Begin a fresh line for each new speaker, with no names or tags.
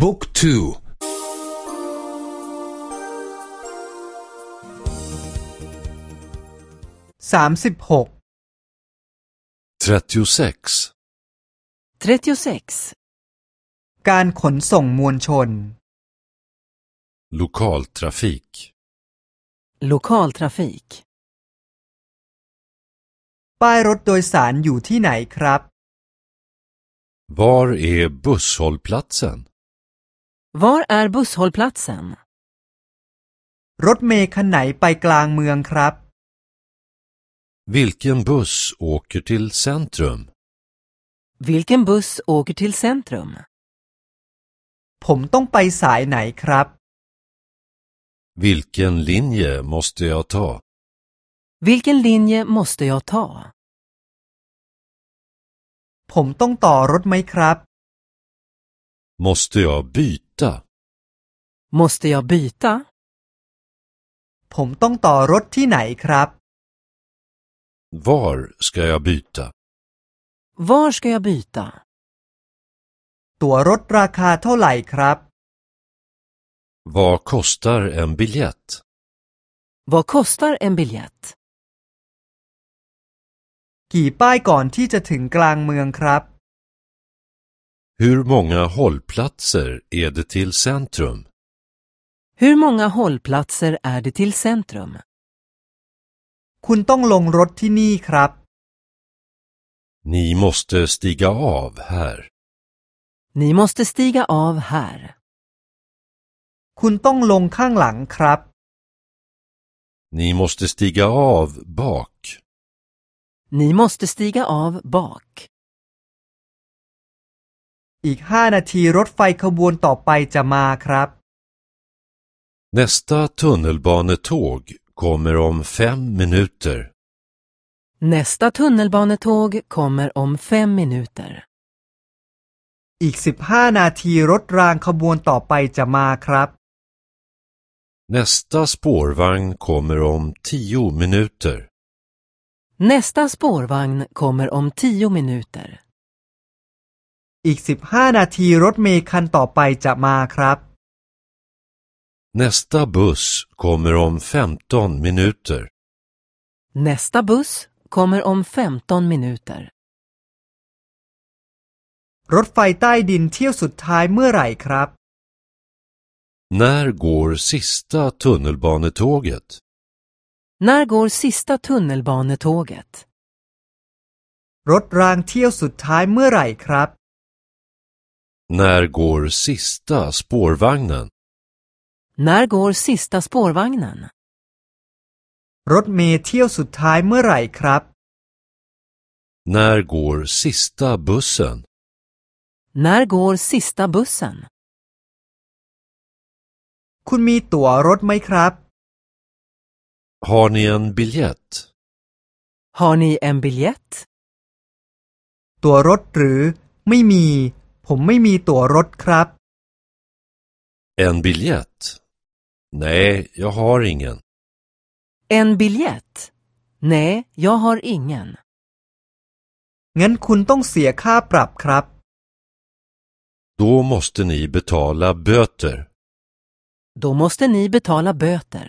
บุ๊กทู
สามสิบหก
36.
36.
การขนส่งมวลชน
Lokaltrafik.
Lokaltrafik.
ป้ายรถโดยสารอยู่ที่ไหนครับ
Var är busshållplatsen?
Var är busshållplatsen?
รถเมล์คันไหนไปกลางเมืองครับ
Vilken buss åker till centrum?
Vilken buss åker till centrum?
ผมต้องไปสายไหนครับ
Vilken linje måste jag ta?
Vilken linje måste jag ta?
ผมต้องต่อรถไหมครับ
Måste jag byta?
Måste jag byta?
ผมต้องต่อรถที่ไหนครับ
Var ska jag byta?
Var ska jag byta?
ตั๋วรถราคาเท่าไหร่ครับ
Vad kostar en biljett?
Vad kostar en biljett?
กี่ป้ายก่อนที่จะถึงกลางเมืองครับ
Hur många hållplatser är det till centrum?
Hur många hållplatser är det till centrum?
คุณต้องลงรถที่นี่ครับ
Ni måste stiga av här.
Ni måste stiga av här.
คุณต้องลงข้างหลังครับ
Ni måste stiga av bak.
Ni måste stiga av bak.
อีกห้านาทีรถไฟขบวนต่อไปจะมาครับ
Nästa tunnelbanetåg kommer om fem minuter.
Nästa tunnelbanetåg kommer om fem minuter.
อีกสิบห้านาทีรถรางขบวนต่อไปจะมาครับ
Nästa spårvagn kommer om tio minuter.
Nästa spårvagn kommer om tio minuter.
อีกสิบห้านาทีรถเมล์คันต่อไปจะมาครับ
Nästa buss kommer om 15 minuter.
Nästa buss kommer om 15 minuter.
รถไฟใต้ดินเที่ยวสุดท้ายเมื่อไหร่ครับ
När går sista tunnelbanetåget?
När går sista tunnelbanetåget?
รถรางเที่ยวสุดท้ายเมื่อไหร่ครับ
När går sista spårvagnen?
När går sista spårvagnen?
รถเมล์เที่ยวสุดท้ายเมื่อไหร่ครับ
När går sista bussen?
När går sista bussen?
คุณมีตั๋วรถไหมครับ
Har ni en biljett?
Har ni en biljett?
ตั๋วรถหรือ ไม่มี ผมไม่มีตั๋วรถครับ
En biljett? Nej, jag har ingen.
En biljett? Nej, jag har ingen.
งั้นคุณต้องเสียค่าปรับครับ
Då måste ni betala böter.
Då måste ni betala böter.